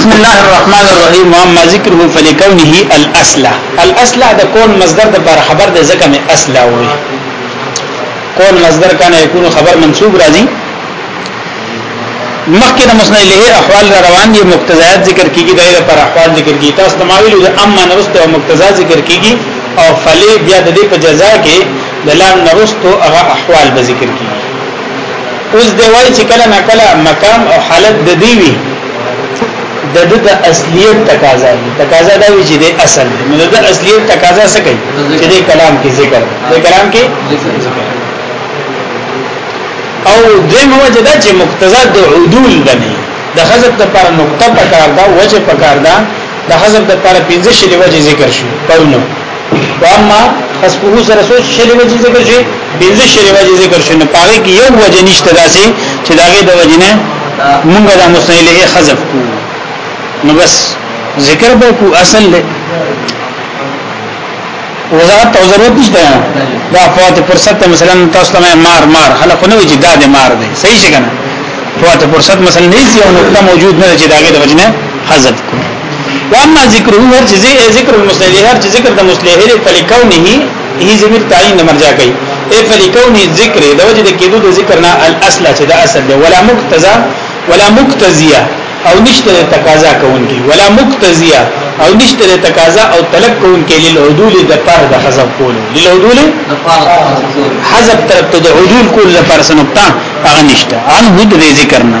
بسم الله الرحمن الرحیم واما ذکره فلکونه الاصل الاصل د کون مصدر د بار خبر د ځکه می اصل وي کون مصدر کنه یکون خبر منصوب راځي مخکې د مسند له احوال را روان دي مقتضیات ذکر کیږي دایره پر احوال ذکر کیږي تاسو تماویل د اما نرست او مقتضا ذکر کیږي او فلی بیا د دې په جزا کې د لام نرست او هغه احوال به ذکر کیږي اوس دی وای چې کله نه کله مقام او حالت د دی وی د د د اصلیت تقاضا دی تقاضا دا وی چې د اصل نو د اصلیت تقاضا څه کوي چې د کلام کې ذکر د کلام کې او دیم وجه دا چې مقتضا د عدول بني د حذف د پر نقطه پکار دا وجه پکار دا د حذف د پر 15 شری وجه ذکر شو پرونو واما حسبه سره سوچ شری وجه ذکر شي بنځه شری وجه ذکر شي نه پاره کې یو وجه نشته داسې چې داغه د وجه نه مونږ د مستحیله حذف کو نو بس ذکر به کو اصل له وزارت ته ضرورت نشته دا فوت فرصت مثلا تاسو ته مار مار خلک نه وي چې دا د مار دی صحیح څنګه فوت فرصت مثلا نه یو نقطه موجود نه چې داګه د وجنه حذف کو واما ذکر هو هر چیز ذکر المصلح هر چیز ذکر د مصلح له فلکونه هی ضمیر تعین مرجع کوي ای فلکونه ذکر د وجه د کېدو د ذکر نه الاصل چې د اصل دی ولا مقتضا ولا مقتضیه او نشته تقاضا کوونکی ولا مقتضیه او نشته تقاضا او طلب کوونکی للعدول د پر د حذف کول للعدول حذف تر د عدول کول لپاره سنقطه هغه نشته ان هو د ذکر نه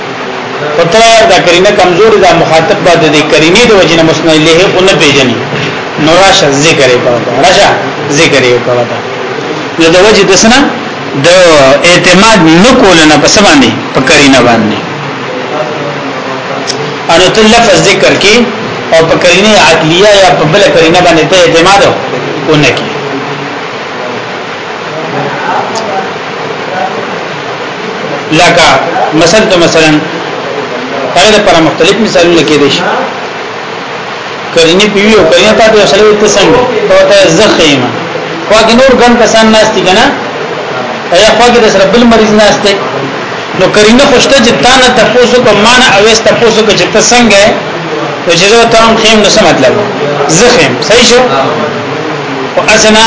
په تر دا کرینه کمزور دا مخاطب به د کرینې د وجنه مسند له اون پیجنې نو راشه ذکر یې کوه راشه ذکر یې کوه نو د وجه د سنا د اعتماد نکول نه په سبانه په کرینه باندې ان ته لفظ ذکر کې او په کرینه عقلیه یا په بل کرینه باندې ته اعتماد ونه کې لکه مثلا ته مثلا هغه پر مختلف مثالونه کې دي شي کرینه پیوی او کرینه تا ته سره ته څنګه ته ته زخیمه واګي نور ګن کسان ناشتي کنه ایا خواګي د سره بل مریض ناشته نو کرینه خوشته چې تا نه تاسو کو مان او است تاسو کو چې ته څنګه نو چې زه ته هم خیم نو څه مطلب زخیم صحیح شو او اسنه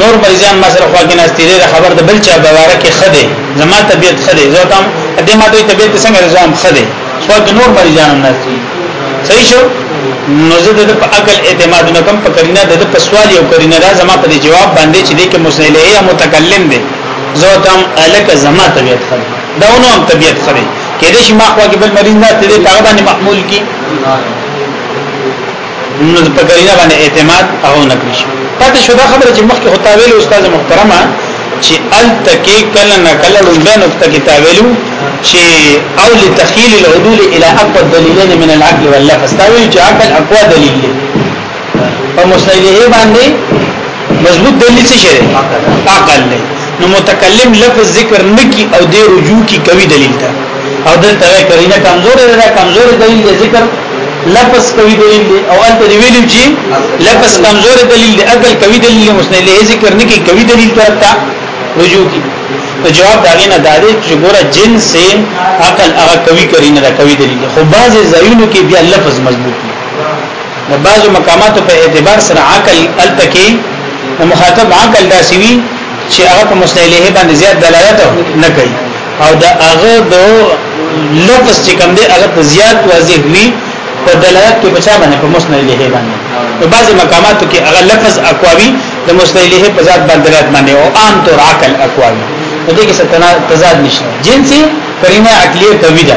نور مریضان ما سره خوا کې ناشتي دي خبر د بل چا بواره کې خده زما طبيعت خده زه تم دې ما دوی طبيعت څنګه رضام خده خو د نور مریضان هم ناشتي صحیح شو نو زه د په عقل اعتماد نه کوم په کرینه د په سوال یو کرینه دا زما په جواب باندې چې دې کې مسئله یا متکلم دي زه تم الک زما طبيعت خده دا نو هم طبيعت خده کې دې شي ما خو کې بل مریض نه تدې هغه باندې محمول کی نو په قرینه باندې اعتماد او نکړي شي پاتې شو دا خبره چې مخکې هوتا ویل استاد محترمه چې ال تکي کله نه کله لومبه نقطه کې تاویلو چې او لتخيل العدول الى اقوى الدليلين من العقل واللفظ تاویل چې عقل اقوى دلیل په مسلې باندې مضبوط دلیل څه شي عقل دی نو متکلم لفظ ذکر نکی او دی رجوع کی کوي دلیل ته او دلته کرینه کمزورې ده کمزورې دلیل دی ذکر لفظ کوي دلیل دی او انت دی ویلو چې لفظ کمزورې دلیل دی عقل کوي دلیل دی مسند له ذکر نکی کوي دلیل طرف ته رجوع کی نو جواب داغه نه دادې چې ګوره جنس عقل هغه کوي کرینه ده کوي دلیل خو بعضې ځایونو کې بیا لفظ مضبوط د بعضو مقاماتو په اعتبار سره عقل التکی د مخاطب عقل داسې وي چې هغه په مستعلیه باندې زیات دلالت نه کوي او د هغه د لفظ چې کوم دی هغه زیات واضح وي په دلالت کې بچا باندې په مستعلیه باندې په بعضو مقاماتو کې هغه لفظ اقواوی د مستعلیه په ذات باندې دلالت باندې او عام طور عقل اقواوی دې کې څه تضاد نشته جنسي کریمه عقلیه کوي ده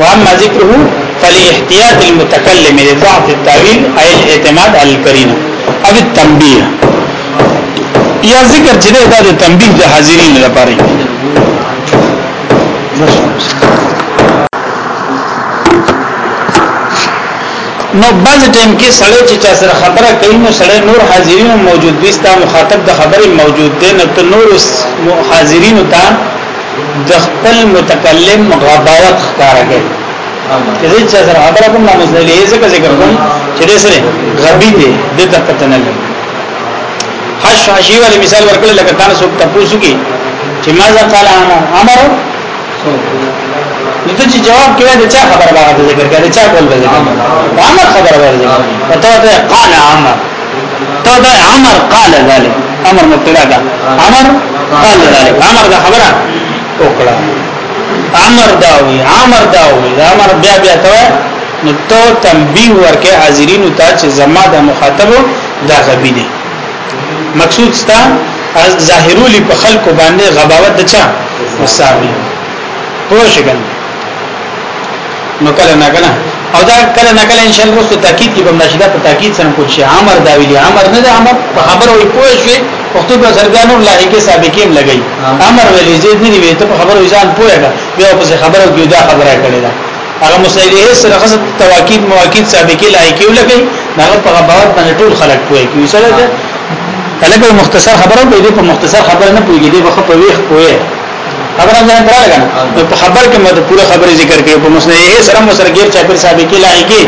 واما ذکره فلاحتیاط المتکلم لضعف التاویل ای الاعتماد الکریم او التنبیه یا ذکر چې دا د تنبیه د حاضرین لپاره نو بعض ټیم کې سړی چې چا سره خبره کوي نو سړی نور حاضرینو موجود دي ستا مخاطب د خبرې موجود دی نو ته نور حاضرینو ته د خپل متکلم غباوت ښکارا کوي چې زه چې سره خبره کوم ناموس نه لې ځکه ذکر کوم چې دې سره غبي دي د ته پته نه لګي حش حشي ول مثال ورکړل لکه تاسو څوک تاسو کې چې ما ځا قال انا امر نو ته چې جواب کړې د چا خبره باندې ذکر کړې چا کول به ذکر امر خبره باندې ذکر ته ته قال امر ته دا عمر قال ذلك امر مبتدا ده عمر قال ذلك عمر دا خبره وکړه عمر دا وی عمر دا وی دا عمر بیا بیا ته نو ته تنبیه ورکه حاضرین ته چې زما د مخاطب دا غبی دي مقصود ستا ظاهرولی په خلکو باندې غباوت د چا مصابي پوه شئ نو کله نه کله او دا کله نه کله ان شاء الله ست تاکید کې بم نشي دا په تاکید سره کوم شي امر دا ویلي امر نه دا امر په خبرو یې پوه شي وخت به سرګانو لاري کې سابقین لګي امر ویلي زید نه وي ته په خبرو ځان پوهه بیا په خبرو کې دا خبره کړې ده هغه مسایله سره خاصه تواکید مواکید سابقې لای کې لګي دا په خبرو باندې ټول خلک پوهه کوي سره کله مختصر خبرو به دې په مختصر خبره نه پوهیږي دې په خپل ویخ پوهه خبره ځان کړه لګا نو په خبر کې مده پوره خبره ذکر کړي په مسند یې سره مو سره غیر چا پر صاحب کې لای کې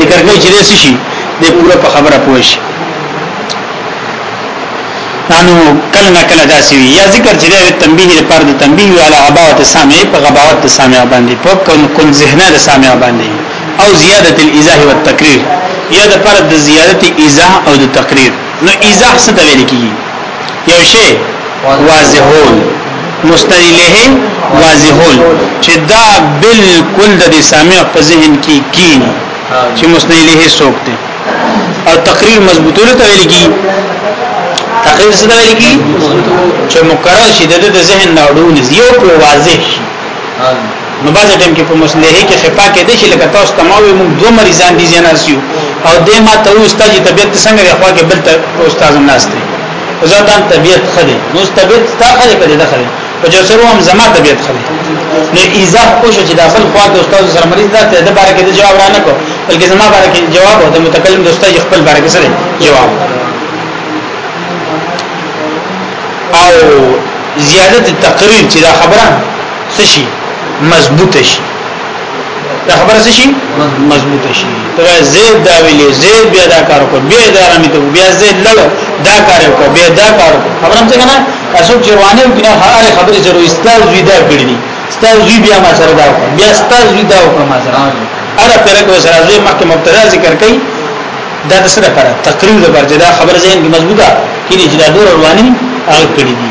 ذکر کړي چې دې شي دې پوره په خبره پوه شي انو کله نه کله داسي یا ذکر چې د تنبیه لپاره د تنبیه علی غباوت سامع په غباوت سامع باندې په کون کون ذهنه د سامع باندې او زیادت الاذاء والتقریر یا د پر د زیادت ایزه او د تقریر نو ایزه څه ته ویل کیږي یو شی واضحول مستدله واضحول چې دا بالکل د سامع په ذهن کې کینی چې مستدله څوک دی او تقریر مضبوطول ته ویل کی تقریر څه ویل کی چې مقرر شي د ذهن نه اړول یو په واضح شي نو باز ټیم کې په مصلحه کې خپا کې دي چې لکه تاسو تمامي موږ دوه مریضان دي جناسیو او د ما ته استاد طبيعت څنګه دی خو کې بل ته استاد ناس دي زړه طبيعت خدي نو طبيعت تا خدي کړي ده خدي په جو سره هم زما طبيعت خدي نو ایزه کوشش چې داخل خوا کې استاد سره مریض ده ته د بار کې جواب را نه کو بلکې زما بار کې جواب او د متکلم د استاد خپل بار کې سره جواب او زیادت تقریر چې دا خبره څه شي مضبوط شي دا خبره څه شي مضبوط شي دا زید دا ویلې زید بیا دا کار کو بیا دا رامي ته بیا زید لړ دا کار کو بیا دا کار کو خبره څه کنه تاسو چې روانه وي نه هغه خبره ضروري استاد زید دا کړی دي استاد زید بیا ما سره دا بیا استاد زید دا وکړه ما سره اره پر کو سره زید مخکې مبتدا ذکر کړي دا د سره پر تقریر د برجدا خبر زین کی مضبوطه کینی چې دا دور رواني هغه کړی دي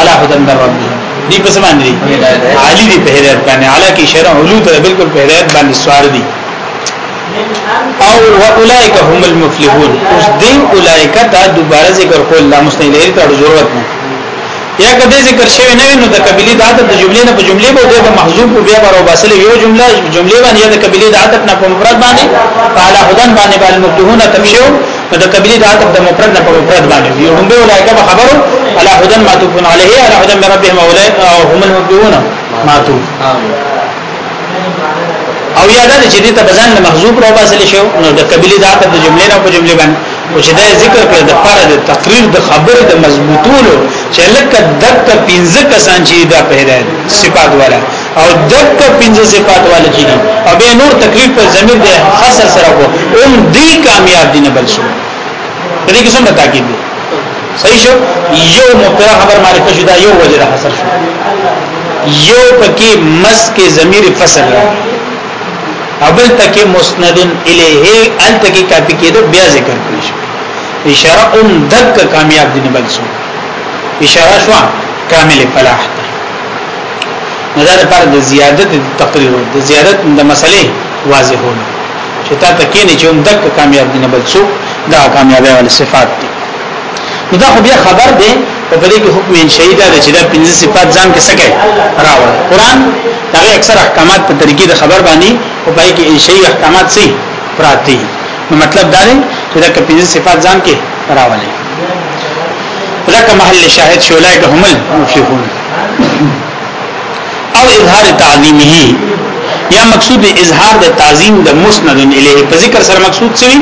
علا هدن در ربهم دی پس باندې عالی دی په هدایت باندې علا کی شرع علو ته بالکل په هدایت باندې سوار دی او اولئک هم المفلحون اوس دی اولئک دا دوباره ذکر کول لا مستنیری ته ضرورت نه یا کده ذکر شوی نه نو د قبلی د عادت د جملې نه په جملې به د محذوب او بیا برو باسل یو جمله جملې باندې د قبلی د عادت نه په مفرد باندې تعالی هدن باندې باندې مفتوحونه تفشو نو د قبيله د عطف د مفرد نه په مفرد باندې دی هم به اولایک به خبرو الا هدن معطوف علیه الا هدن من ربهم اولایک او هم المتقون معطوف او یاد ده چې دې ته بزن محذوب راو باسل شو نو د قبيله د عطف د جملې نه په جملې باندې او چې دا ذکر کړ د پاره د تقریر د خبر د مضبوطولو چې لکه دک 15 کسان چې دا په هدايت صفات وره او دک پنځه صفات والے چې دي او به نور تکلیف په ضمیر دی حسر سره کو هم دی کامیاب دي نه بل شي په دې کې څنګه تاکید دی صحیح شو یو مبتدا خبر معرفه شو دا یو وجه ده حسر شو یو پکې مس کې ضمیر فصل را اول تکي مسندن الیه ال تکي کاپی کېدو بیا ذکر کړی شو اشاره ام دک کامیاب دي نه بل شي اشاره شو کامل فلاح نو دا لپاره د زیادت د تقریر د زیادت د مسلې واضحول چې تا ته کینې چې هم دک کامیاب دي نه بل څوک دا کامیابی ول صفات دي نو دا خو بیا خبر ده او په دې کې حکم انشائی دا چې دا پنځه صفات ځان کې سکه راوړ قران دا اکثر احکامات په طریقې د خبر باندې او پای کې انشائی احکامات سي پراتی نو مطلب دا دی چې دا پنځه صفات ځان کې راوړل ځکه محل شاهد شولای که همل مفلحون او اظهار تعظیمه یا مقصود اظهار د تعظیم د مسند الیه په ذکر سره مقصود څه وی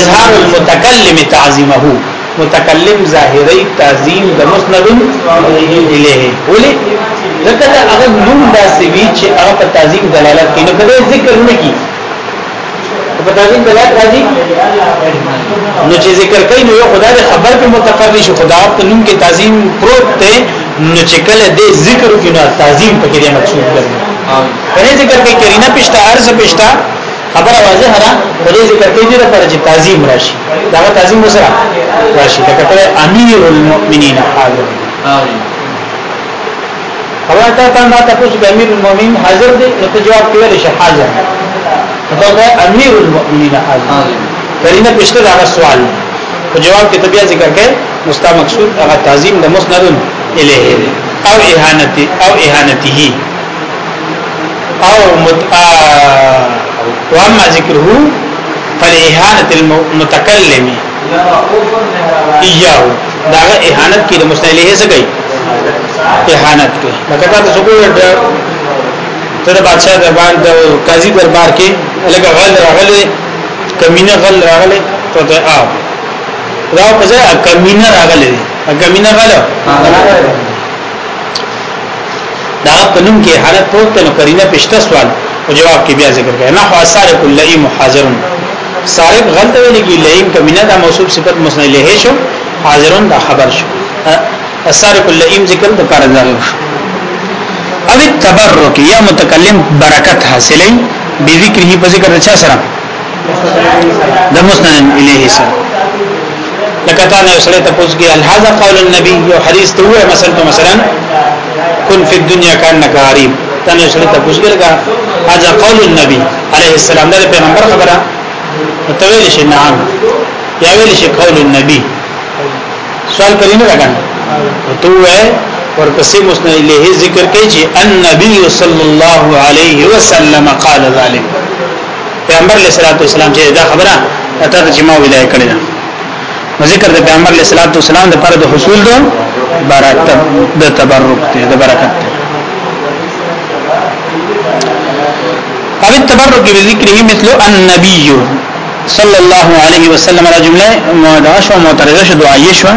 اظهار المتکلم تعظیمه متکلم ظاهری تعظیم د مسند الیه ولی ځکه دا هغه نوم داسې وی چې هغه په تعظیم دلالت کوي نو کله ذکر نه کی په تعظیم دلالت راځي نو چې ذکر کوي نو یو خدای خبر په متقرر شي خدا په نوم کې تعظیم پروت دی نو چې کله دې ذکر کوي نو تعظیم پکې دې مقصود دی کنه ذکر کوي کرینه پښتا ارز پښتا خبره واضح را دې ذکر کوي دې لپاره چې تعظیم راشي دا تعظیم وسره راشي دا کته امیر المؤمنین حاضر خبره تا ته ما ته کوڅ امیر المؤمنین حاضر دی نو ته جواب کړی شي حاضر ته ته امیر المؤمنین حاضر کلینه پښته دا سوال او جواب کې بیا ذکر کړي مستا مقصود هغه تعظیم د مسند الیه او اهانت او اهانته او مت واما ذکره فالاهانه المتکلم ایاه دا اهانت کې د مستعلیه څه کوي اهانت کې لکه دا څه کوی تر بادشاہ دربار د قاضي دربار کې لکه غل راغله کمینه غل راغله ته ته آ دا په ځای کمینه راغله کمینه غل دا په نوم کې حالت پروت نو کرینه پښته سوال او جواب کې بیا ذکر کړي نه حاصل کله محاضرون صاحب غلطه ویل کی لئیم کمینه دا موصوف صفت مسند له شو حاضرون دا خبر شو اثر کل لئیم ذکر د پر ځای شو او تبرک یا متکلم برکت حاصلې به ذکر هی په ذکر چا سره د مسند الیه سره لکه تا نه سره ته پوښتنه کی الحاظه قول النبی یو حدیث ته وای مثلا تو مثلا کن فی الدنیا کانک غریب تا نه سره ته پوښتنه کی هاذا قول النبی عليه السلام د پیغمبر خبره متویل شي نعم یا ویل شي قول النبي سوال پرې نه لګا تو وې ورپسې مسند الیه ذکر کوي چې النبي صلی الله علیه وسلم قال ذلك پیغمبر علیہ الصلوۃ والسلام چې دا خبره اته چې ما ویلای کړی نو ذکر د پیغمبر علیه الصلاۃ والسلام د پر د حصول دو برکت د تبرک ته د برکت او التبرک بذکره مثل النبی صلی الله علیه وسلم را جمله مدعش و معترضه شو دعایه شو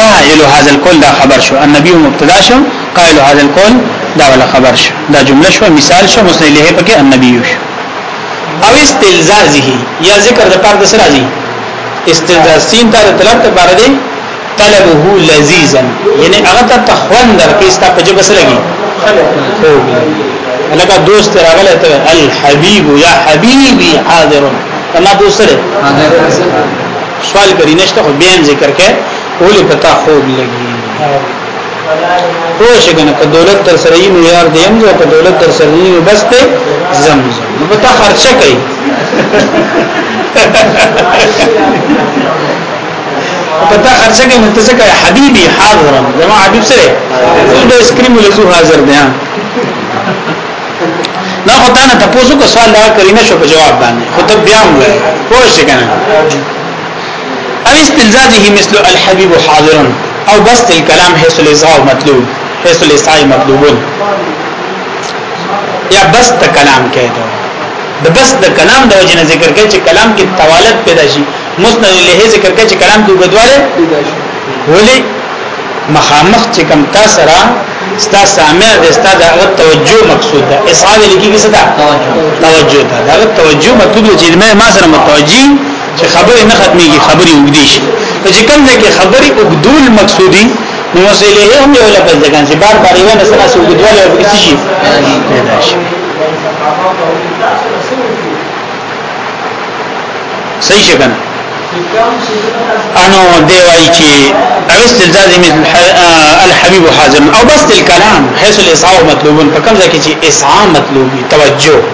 قائل هذا القول دا خبر شو النبی مبتدا شو قائل هذا القول دا ولا خبر شو دا جمله شو مثال شو مسند له پکې النبی شو او استلزازه یا ذکر د پر د سرازی استنزاز سین ته طلب ته بار دی طلبه لذیذا یعنی هغه ته تخوان درکې ستا په جبه سره لګي لکه دوست راغله ته الحبیب یا حبیبی حاضر اما دوست سره سوال کری نشته خو بیان ذکر کې ولې پتا خوب لګي پوه شي کنه که دولت تر سره یې یار دی هم زه که دولت تر سره یې بس ته زم زم نو پتا خرچه کوي پتا خرچه کوي نو تاسو کوي حبيبي حاضر زما حبيب سره زه د اسکریم له زو حاضر دی نه خو تا نه تاسو کو سوال دا کړی نه شو په جواب باندې خو ته بیا موږ پوه شي کنه او استلزازه مثل الحبيب حاضر او بس الكلام حيث الازاء مطلوب حيث الاساء مطلوب یا بس د کلام کې دا د بس د کلام د وجنه ذکر کې چې کلام کې توالت پیدا شي مسند له ذکر کې چې کلام کې وګدواله پیدا شي ولی مخامخ چې کم تاسو را ستا سامع د ستا د هغه توجه مقصود ده اسعاد لکی کې ستا توجه ده دا توجه مطلوب چې ما سره متوجي چې خبرې نه ختميږي خبرې وګدي شي چې کوم ځای کې خبرې وګدول مقصودي نو مسئله هم یو لفظ ده چې بار بار یو نه سره سو وګدول او کسی شي پیدا شي صحیح شګن انو دی وای چې اوست الزازم الحبيب حازم او بس الكلام حيث الاسعاء مطلوب په کوم ځای کې چې اسعاء مطلوبي توجه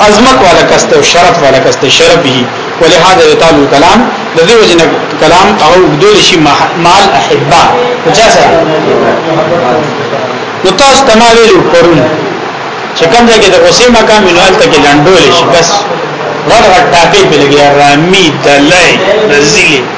عظمت والا کس ته شرف والا کس ته شرفه ولهذا يطال الكلام د دې وجه نه کلام او بدل شي مال احبا چا سره نو تاسو تمالو پرون چې کوم ځای کې د غصې مقام منوال ته کې لنډول شي بس ورغټ ټاپې په لګي رامي دلای رزيلي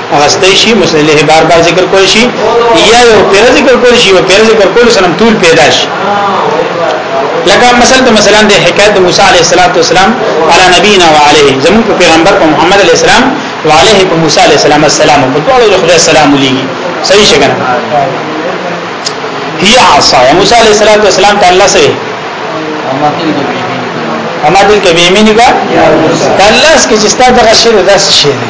اغستې شي مسلې بار بار ذکر کول شي یا یو پیر ذکر کول شي یو پیر ذکر کول سره ټول پیدا شي لکه مثلا مثلا د حکایت موسی علیه السلام علی نبینا و علیه زمون په پیغمبر په محمد علیه السلام و علیه په موسی علیه السلام السلام په ټول د خدای سلام علیه صحیح څنګه هي عصا موسی علیه السلام تعالی سره اما دل کې به مینه کا الله اس کې چې ستاسو دغه شی داسې شی دی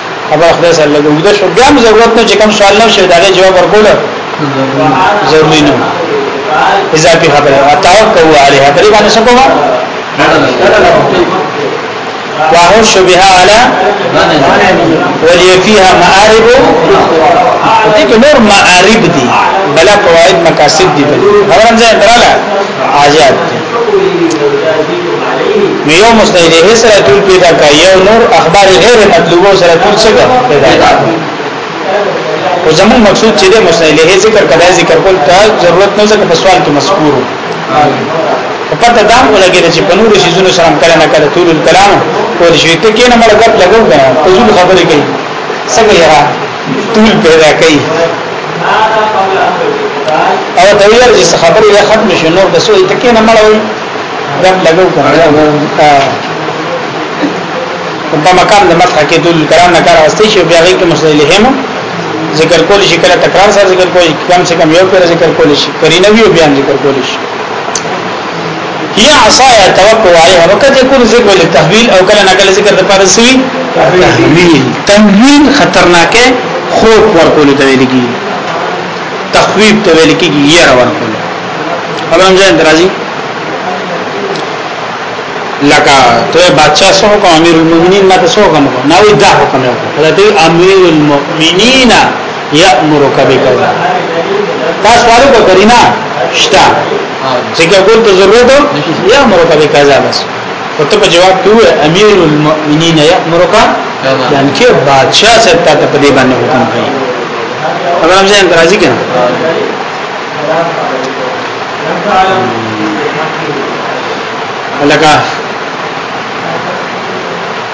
خبره خدای سره لګو د شو بیا ضرورت نه چې کوم سوال نه شي دا غي جواب ورکول ضروري نه اضافي خبره توقع عليها په دې باندې څه کوه واهو شبها على ولي فيها معارب دې کې نور معارب دي بلا قواعد مقاصد دي بل خبره ځای دراله عاجات نو یو مستجده سره ټول پیدا کا یو نور اخبار غیر مطلوبه سره ټول څه پیدا کا او زمون مقصود چې د مستجده ذکر کدا ذکر کول ته ضرورت نه ځکه په سوال کې مذکور په پته دا ولګی چې په نور شیزونو سره کله نه کله ټول کلام او شي ته کې نه مړ غپ لګو کنه ټول خبرې کوي څنګه یې طول پیدا کوي او ته یې چې خبرې له ختم شي نو د سوې تکې نه مړ وي دا لګو کنه په مقام د مسح کې دل کرام نه کار واستي شي بیا غي کې مصلیهم ذکر کول شي کله تکرار سره ذکر کول شي کم سے کم یو پر ذکر کول شي کرینه وی بیان ذکر کول شي یا عصایا توکل علیها وقد یکون ذکر للتحویل او کله نه کله ذکر د پاره سوی تحویل تحویل خطرناکه خوف ورکول ته ویل کی تخویب ته ویل کی یره ورکول خبرم ځان درازي لکه ته بادشاہ سو کوم امیر المؤمنین ما ته سو کوم نه وی دا حکم یو حضرت امیر المؤمنین یامرک بکذا تاسو ورو کو کرینا شتا ځکه کول ته ضرورت یا مرو په قضا بس او ته په جواب کې وای امیر المؤمنین یامرک یان کې بادشاہ صاحب ته په دې باندې حکم کوي خبره مې ځان راضي کړه لکه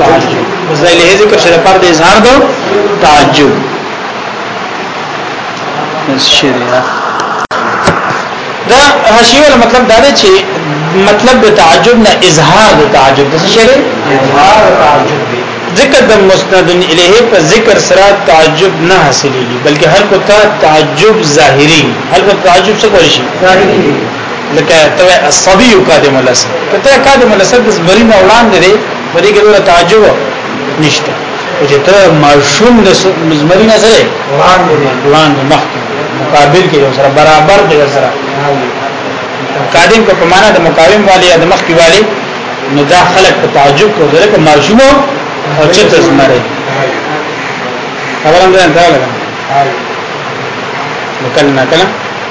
تعجب مزایل هي ذکر شر پر د اظهار دو تعجب بس شریعه دا حشیه ولا مطلب دا دی چې مطلب د تعجب نه اظهار د تعجب د شری اظهار تعجب دی ذکر د مسند الیه په ذکر سره تعجب نه حاصلېږي بلکې هر کو ته تعجب ظاهري هر کو تعجب څه کوي شي ظاهري لکه ته الصبي قادم الاسد ته قادم الاسد د زمري نه وړاندې دی په دې کې ډېر تعجب نشته چې ته ماشوم د زمري نه سره وړاندې وړاندې مخ مقابل کې سره برابر دی سره قادم په معنا د مقاوم والی یا د مخ کې والی نو دا خلک په تعجب کو ځکه ماشوم او چې ته زمري خبرم ده انده لګا نو کله نه کله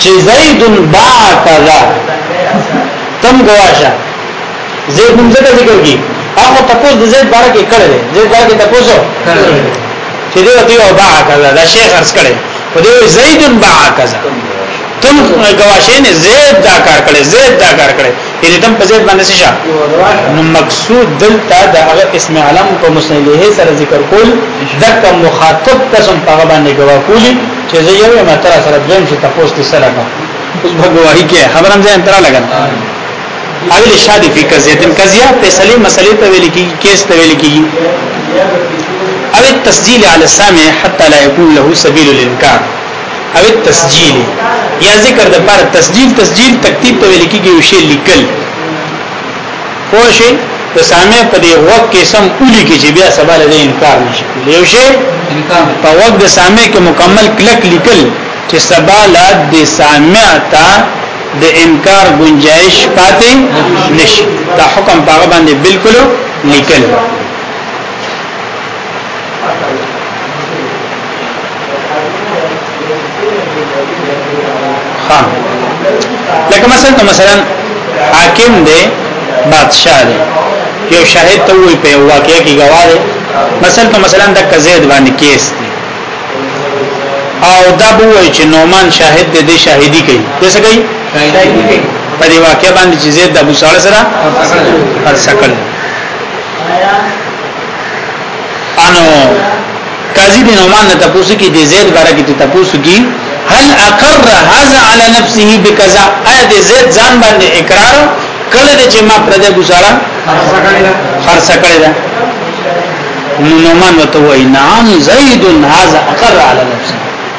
چې زید باک دا تم گواشه زید نوم ځکه ذکر کی هغه تاسو د زید باره کې کړل زید باره کې تاسو چې دی وتی او باک دا شیخ ارس کړي په دې زید باک تم گواشه نه زید دا کار کړي زید دا کار کړي یعنی تم په زید باندې شه نو مقصود دلته د هغه اسم علم په مسنده سره ذکر کول دغه مخاطب قسم په باندې گوا کولی چې زه یو یم تر سره دویم چې تاسو ته سره کا اوس به گواہی کې خبر هم ځان تر لګا اول شادي په قضیه تن قضیه فیصله مسلې ته ویل کی کیس ته ویل کی او التسجيل على السامع حتى لا يكون له سبيل الانكار او التسجيل یا ذکر د پر تسجیل تسجیل تکتیب ته ویل کیږي یو شی لیکل پوه شي د سامع په دې وخت کې سم اولی کې چې بیا سبا له انکار نشي یو شی انکار په وخت د سامع کې مکمل کلک لیکل چې سبا له د سامع ته د انکار گنجائش پاتې نشي دا حکم پاغه باندې بالکل لیکل ها لکه مثلا مثلا حاکم دی بادشاہ دی یو شاهد ته وي په واقعي کې گواه دی مثلا ته مثلا د کزید باندې کیس دی او دا بووي چې نومان شاهد دی د شاهدی کوي د څه کوي شاهدی کوي په دې واقع باندې چې زید د ابو ساله سره پر سکل انو قاضی بن عمان نه تاسو کې د زید باره کې تاسو کې هل اقر هذا على نفسه بكذا ایا د زید ځان باندې اقرار کله چې ما پر دې گزاره خرڅ کړی دا نو نومان وته وای نعم زید هذا اقر على نفسه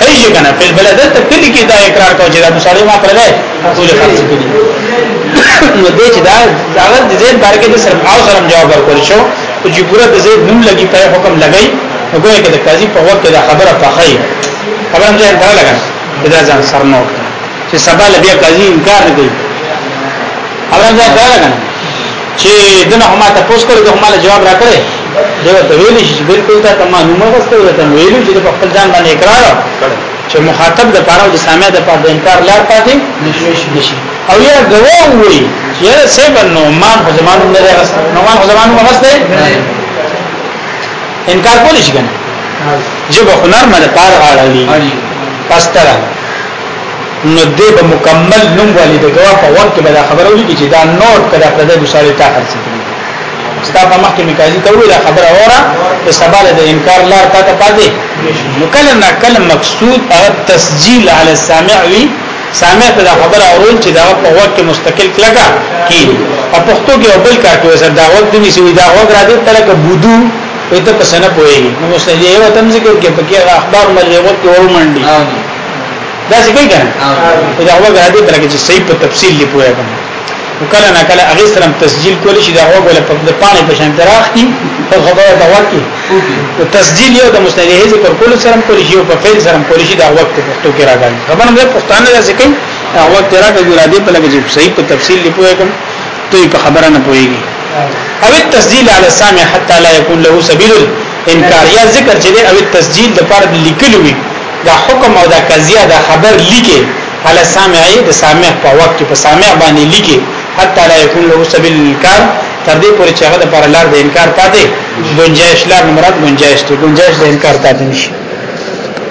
صحیح شي کنه په بل دلته کلی کې دا اقرار کوي چې دا مصالح ما کړل ټول خرڅ کړي نو دې چې دا هغه د زید بار کې د صرف او سره جواب ورکړ شو او چې پورا د زید نوم لګي په حکم لګي نو ګویا کې د قاضي په وخت کې دا خبره پخې خبره هم ځان ته لګا دا ځان سر نو چې سبا لبیا قاضي انکار نه کوي خبره ځان ته لګا چې دنه هم ته پوس کړو ته مال جواب راکړې دی ورته ویل شي چې بالکل دا معلومه غوښته ورته ویل چې په خپل ځان باندې اقرار کړ چې مخاطب د پاره او د سامع د پاره د انکار لار پاتې نشي او یا غوا وي چې سیبن نو مان په زمانو نه راغست نو مان په زمانو راغست انکار کولی شي کنه جب هنر مده پار غاړه وي پستره نو دې به مکمل نوم والی د ګواه په وخت کې به دا خبره ولیکي چې دا نوټ کړه پر دې مشارې تا خرڅ کړی ستا په مخ کې میکازي ته ویل خبره وره چې سبا د انکار لار تا ته پاتې نو کله نه کله مقصود هغه تسجیل علی السامع وی سامع ته دا خبره اورول چې دا په وخت کې مستقل کلګه کی په پښتو کې او بل کار کوي سر دا وخت دی چې دا وخت را دي تر کې بودو په ته پسنه پوي نو مستجیب وتم ذکر کې پکې اخبار ملي وخت ورمنډي دا څه کوي کنه او دا هغه غاډي تر کې چې صحیح په تفصیل دی پوهه کوم وکړه نه کله هغه سره تسجیل کول شي دا هغه ول په د پانه په شان دراختي په خبره دا ورکی او تسجیل یو د مستنیه ذکر کول سره کول شي او په فعل سره کول شي دا وخت پښتو کې راغلی خبره مې پښتانه دا څه کوي هغه وخت راغلی را دي په لګي چې صحیح په تفصیل دی پوهه کوم ته په خبره نه پوهیږي او التسجيل على السامع حتى لا يكون له سبيل انکار یا ذکر چې دی او تسجیل د پر لیکل وي دا حکم او دا قضیه دا خبر لیکي علي سامع د سامع په وخت کې په سامع باندې لیکي حتی لا یکون له سبیل انکار تر دې پورې چې هغه د پر لار د انکار پاتې گنجائش لار مراد گنجائش ته گنجائش د انکار پاتې نشي